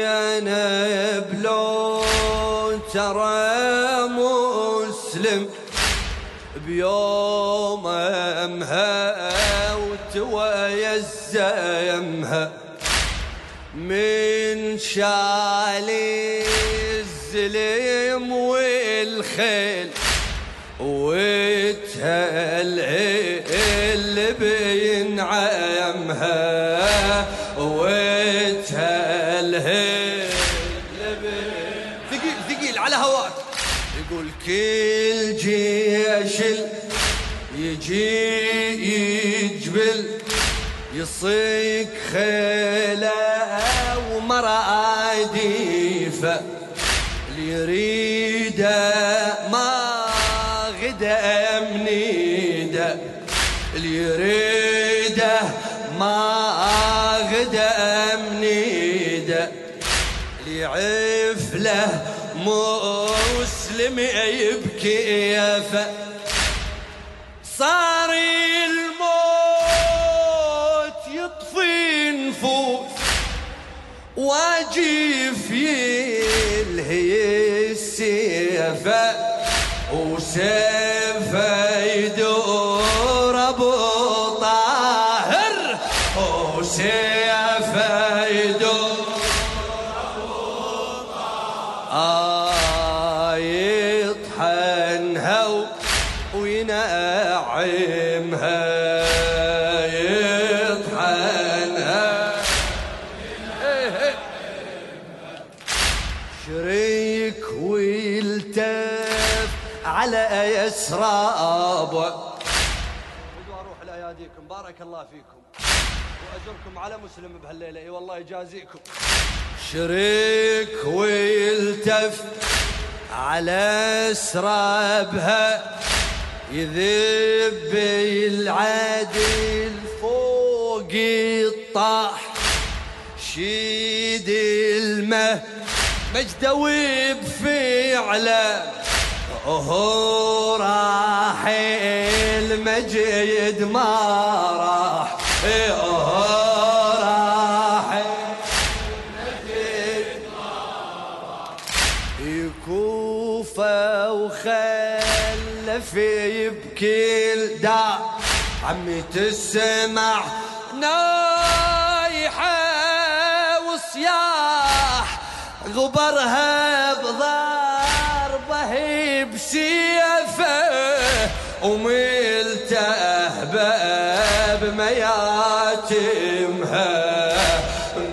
زينب لو ترى مسلم بيوم امها وتويا الزيمها من شالي الزلم والخيل وتهل بينعمها وتهل ثقيل ثقيل على هواك. يقول كل جيش يجي يجبل يصيك خيلة ومراديفه اللي يريده ما غدا منيده اللي يريده ما غدا منيده اللي يعف له مسلم يبكي صار واجف يلهي السيفة وسيفه يدور أبو طاهر وسيفه يدور آه يطحنها وينعمها على يسرابه أروح لأياديكم. بارك الله فيكم. واجركم على مسلم بهالليلة. إي والله يجازيكم. شريك ويلتف على سرابها يذب العدل فوق الطاح. شيد المه مجدوي بفعله هو راح المجد ما راح. هو راح المجد يكوفه وخلف يبكي الدار عمي تسمع نايحة وصياح غبرها بضربه بسيفة وملته باب مياتمها.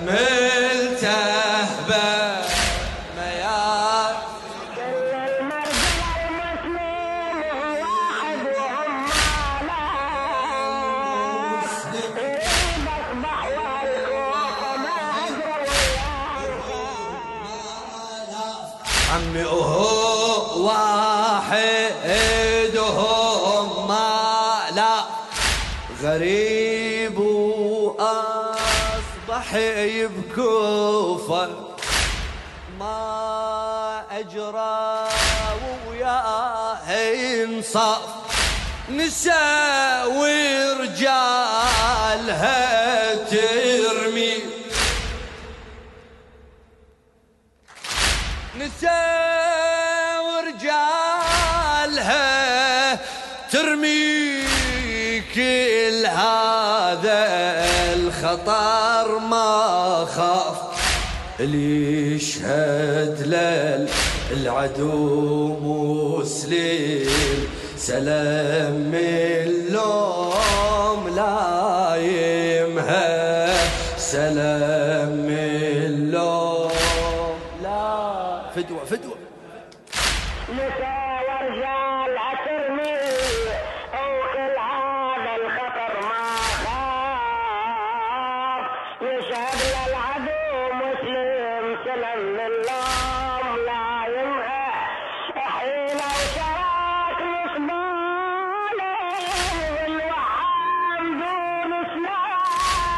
ملته باب مياتمها. كل المرجل المسلم واحد وهم على يصبح والكوخ ما أدري عمي وهو واحد وهم لا غريب واصبح يبكوفه ما أجرى وياه انصاف. نساء ورجالها ترمي هذا الخطر ما خاف اللي يشهد للعدو مسلم. سلام من لوم لا يمها سلام من لوم لا فدوة فدوة. اللام وشراك دون سلاح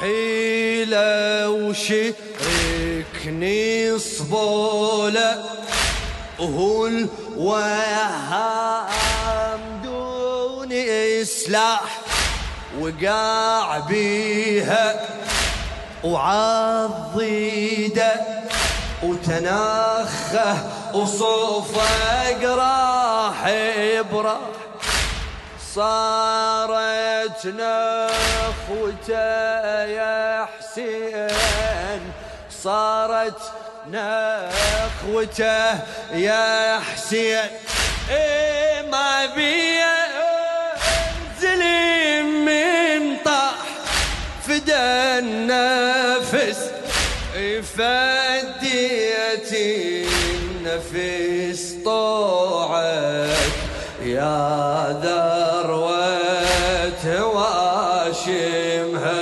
حيلة وشركني صبولة وهو الوهام دون إسلاح وقاع بيها وعضيده وتناخه وصوفه قراح براح صارت نخوته يا حسين صارت نخوته يا حسين. إيه ما بي فدا النفس فديت النفس طوعك يا ذروة واشمها